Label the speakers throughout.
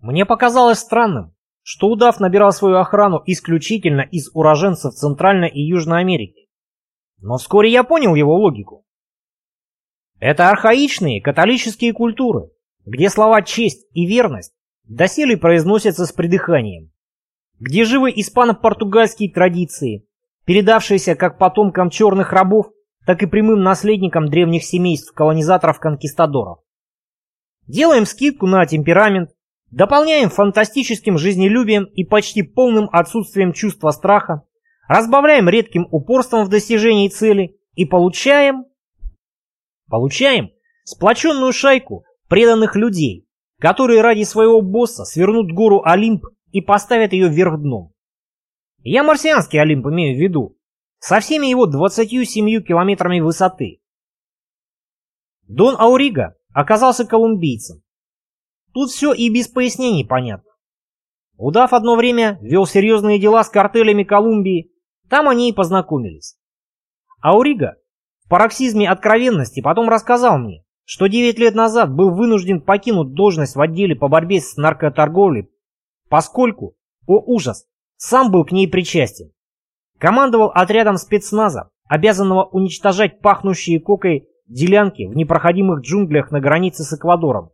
Speaker 1: Мне показалось странным, что удав набирал свою охрану исключительно из уроженцев Центральной и Южной Америки. Но вскоре я понял его логику. Это архаичные католические культуры, где слова «честь» и «верность» доселе произносятся с придыханием, где живы испано-португальские традиции, передавшиеся как потомкам черных рабов, так и прямым наследникам древних семейств колонизаторов-конкистадоров. Делаем скидку на темперамент, дополняем фантастическим жизнелюбием и почти полным отсутствием чувства страха, разбавляем редким упорством в достижении цели и получаем... Получаем сплоченную шайку преданных людей, которые ради своего босса свернут гору Олимп и поставят ее вверх дном. Я марсианский Олимп имею в виду, со всеми его 27 километрами высоты. Дон Аурига оказался колумбийцем. Тут все и без пояснений понятно. Удав одно время вел серьезные дела с картелями Колумбии, там они и познакомились. Аурига в пароксизме откровенности потом рассказал мне, что 9 лет назад был вынужден покинуть должность в отделе по борьбе с наркоторговлей, поскольку, о ужас, сам был к ней причастен. Командовал отрядом спецназа, обязанного уничтожать пахнущие кокой делянки в непроходимых джунглях на границе с Эквадором.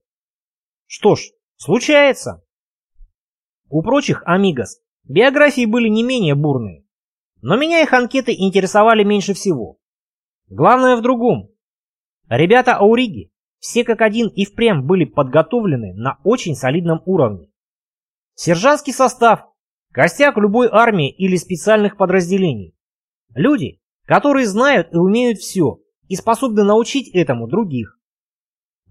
Speaker 1: Что ж, случается. У прочих амигос биографии были не менее бурные, но меня их анкеты интересовали меньше всего. Главное в другом. Ребята Ауриги все как один и впрямь были подготовлены на очень солидном уровне. Сержантский состав, костяк любой армии или специальных подразделений. Люди, которые знают и умеют все, и способны научить этому других.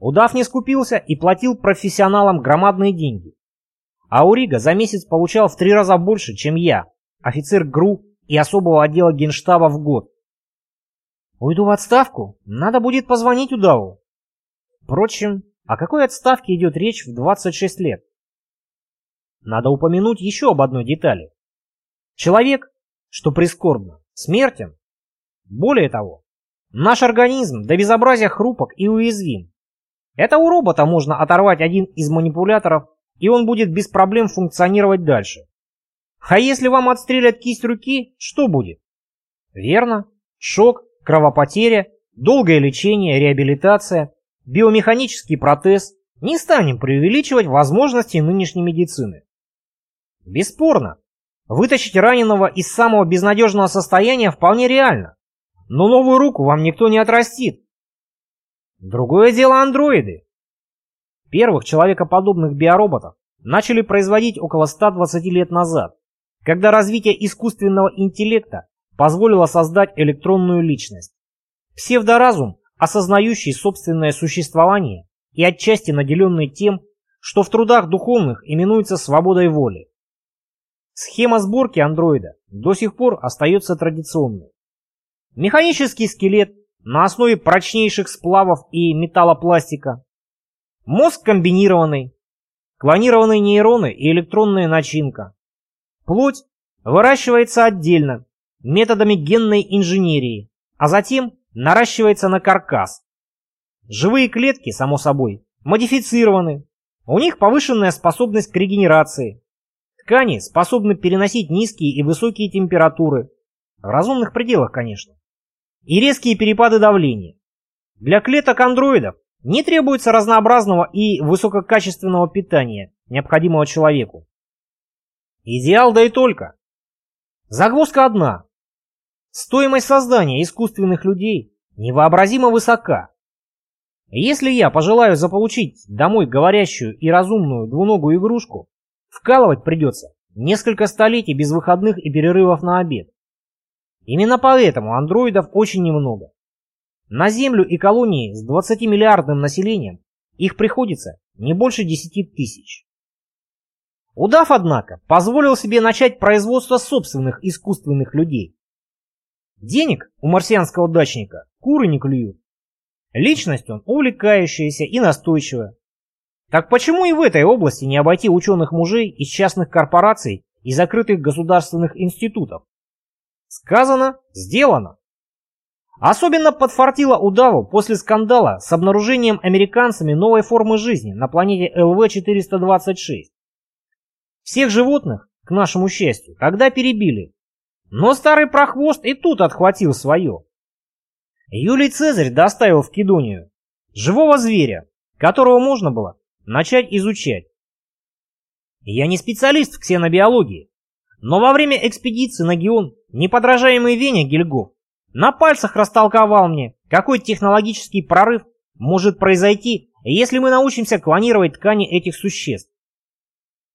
Speaker 1: Удав не скупился и платил профессионалам громадные деньги. А Урига за месяц получал в три раза больше, чем я, офицер ГРУ и особого отдела генштаба в год. Уйду в отставку, надо будет позвонить Удаву. Впрочем, о какой отставке идет речь в 26 лет? Надо упомянуть еще об одной детали. Человек, что прискорбно, смертен. Более того, наш организм до безобразия хрупок и уязвим. Это у робота можно оторвать один из манипуляторов, и он будет без проблем функционировать дальше. А если вам отстрелят кисть руки, что будет? Верно, шок кровопотеря, долгое лечение, реабилитация, биомеханический протез. Не станем преувеличивать возможности нынешней медицины. Бесспорно, вытащить раненого из самого безнадежного состояния вполне реально, но новую руку вам никто не отрастит. Другое дело андроиды. Первых человекоподобных биороботов начали производить около 120 лет назад, когда развитие искусственного интеллекта позволила создать электронную личность. Псевдоразум, осознающий собственное существование и отчасти наделенный тем, что в трудах духовных именуется свободой воли. Схема сборки андроида до сих пор остается традиционной. Механический скелет на основе прочнейших сплавов и металлопластика. Мозг комбинированный, клонированные нейроны и электронная начинка. Плоть выращивается отдельно, методами генной инженерии, а затем наращивается на каркас. Живые клетки, само собой, модифицированы. У них повышенная способность к регенерации. Ткани способны переносить низкие и высокие температуры. В разумных пределах, конечно. И резкие перепады давления. Для клеток андроидов не требуется разнообразного и высококачественного питания, необходимого человеку. Идеал да и только. Загвоздка одна. Стоимость создания искусственных людей невообразимо высока. Если я пожелаю заполучить домой говорящую и разумную двуногую игрушку, вкалывать придется несколько столетий без выходных и перерывов на обед. Именно поэтому андроидов очень немного. На Землю и колонии с 20-миллиардным населением их приходится не больше 10 тысяч. Удав, однако, позволил себе начать производство собственных искусственных людей. Денег у марсианского дачника куры не клюют. Личность он увлекающаяся и настойчивая. Так почему и в этой области не обойти ученых мужей из частных корпораций и закрытых государственных институтов? Сказано, сделано. Особенно подфартило удаву после скандала с обнаружением американцами новой формы жизни на планете ЛВ-426. Всех животных, к нашему счастью, тогда перебили. Но старый прохвост и тут отхватил свое. Юлий Цезарь доставил в Кедонию живого зверя, которого можно было начать изучать. Я не специалист в ксенобиологии, но во время экспедиции на Геон неподражаемый Веня Гильгоф на пальцах растолковал мне, какой технологический прорыв может произойти, если мы научимся клонировать ткани этих существ.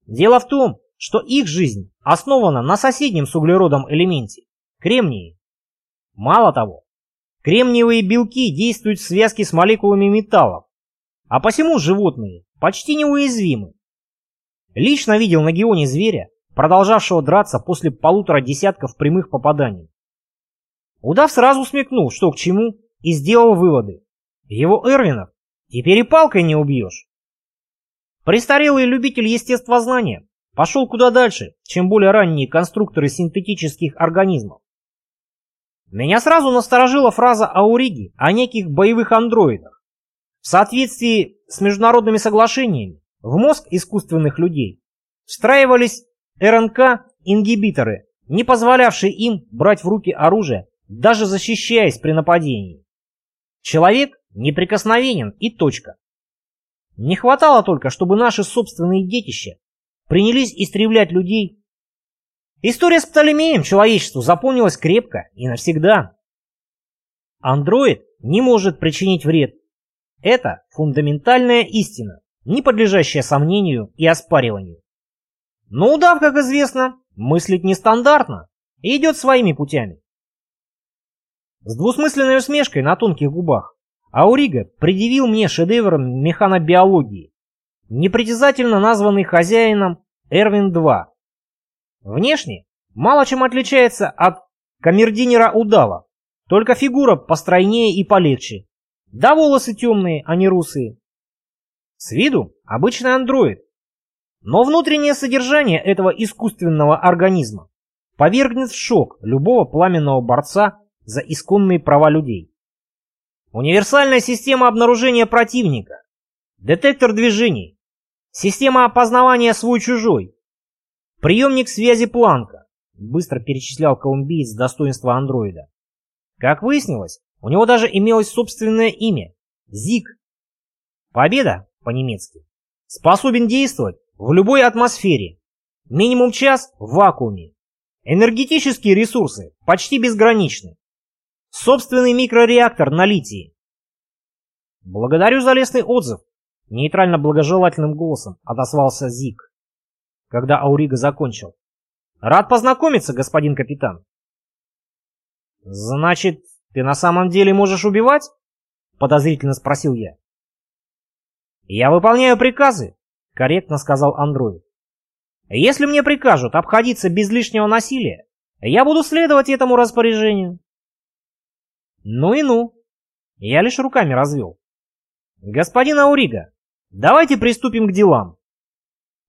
Speaker 1: Дело в том, что их жизнь основана на соседнем с углеродом элементе – кремнии. Мало того, кремниевые белки действуют в связке с молекулами металлов, а посему животные почти неуязвимы. Лично видел на Геоне зверя, продолжавшего драться после полутора десятков прямых попаданий. Удав сразу смекнул, что к чему, и сделал выводы. Его Эрвинов теперь и палкой не убьешь. Престарелый любитель естествознания пошел куда дальше, чем более ранние конструкторы синтетических организмов. Меня сразу насторожила фраза Ауриги о неких боевых андроидах. В соответствии с международными соглашениями в мозг искусственных людей встраивались РНК-ингибиторы, не позволявшие им брать в руки оружие даже защищаясь при нападении. Человек неприкосновенен и точка. Не хватало только, чтобы наши собственные детища принялись истреблять людей. История с Птолемеем человечеству запомнилась крепко и навсегда. Андроид не может причинить вред. Это фундаментальная истина, не подлежащая сомнению и оспариванию. Но удав, как известно, мыслит нестандартно и идет своими путями. С двусмысленной усмешкой на тонких губах Аурига предъявил мне шедевр механобиологии, непритязательно названный хозяином Эрвин-2. Внешне мало чем отличается от камердинера удава, только фигура постройнее и полегче, да волосы темные, а не русые. С виду обычный андроид, но внутреннее содержание этого искусственного организма повергнет в шок любого пламенного борца за исконные права людей. Универсальная система обнаружения противника, детектор движений, система опознавания свой-чужой, приемник связи Планка, быстро перечислял колумбиец достоинства андроида. Как выяснилось, у него даже имелось собственное имя – Зиг. Победа, по-немецки, способен действовать в любой атмосфере, минимум час в вакууме. Энергетические ресурсы почти безграничны. Собственный микрореактор на литии. Благодарю за лестный отзыв. Нейтрально-благожелательным голосом отозвался Зик, когда Аурига закончил. Рад познакомиться, господин капитан. Значит, ты на самом деле можешь убивать? Подозрительно спросил я. Я выполняю приказы, корректно сказал андроид. Если мне прикажут обходиться без лишнего насилия, я буду следовать этому распоряжению. Ну и ну. Я лишь руками развел. Господин Аурига, давайте приступим к делам.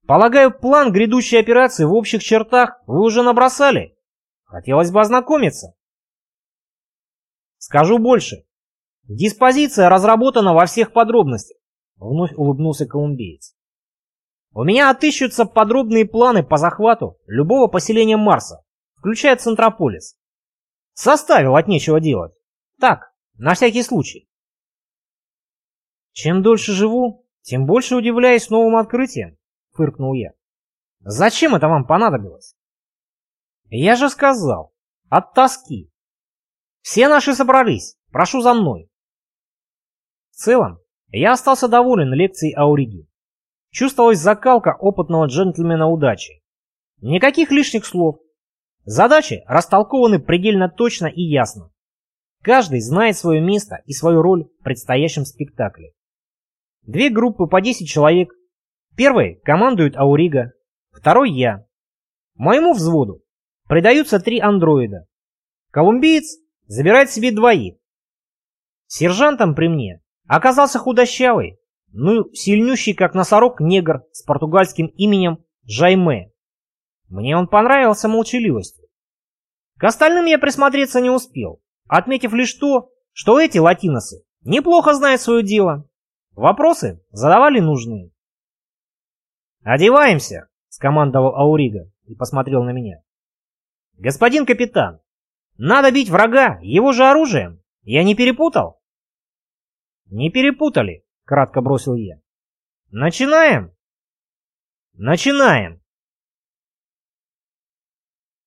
Speaker 1: Полагаю, план грядущей операции в общих чертах вы уже набросали. Хотелось бы ознакомиться. Скажу больше. Диспозиция разработана во всех подробностях. Вновь улыбнулся колумбиец. У меня отыщутся подробные планы по захвату любого поселения Марса, включая Центрополис. Составил от нечего делать. Так, на всякий случай. Чем дольше живу, тем больше удивляюсь новым открытиям, фыркнул я. Зачем это вам понадобилось? Я же сказал, от тоски. Все наши собрались, прошу за мной. В целом, я остался доволен лекцией Ауриги. Чувствовалась закалка опытного джентльмена удачи. Никаких лишних слов. Задачи растолкованы предельно точно и ясно. Каждый знает свое место и свою роль в предстоящем спектакле. Две группы по 10 человек. Первый командует Аурига, второй я. Моему взводу придаются три андроида. Колумбиец забирает себе двоих. Сержантом при мне оказался худощавый, ну сильнющий как носорог негр с португальским именем Жайме. Мне он понравился молчаливостью. К остальным я присмотреться не успел отметив лишь то, что эти латиносы неплохо знают свое дело. Вопросы задавали нужные. «Одеваемся», — скомандовал Аурига и посмотрел на меня. «Господин капитан, надо бить врага его же оружием. Я не перепутал?» «Не перепутали», — кратко бросил я. «Начинаем?» «Начинаем!»